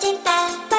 cinta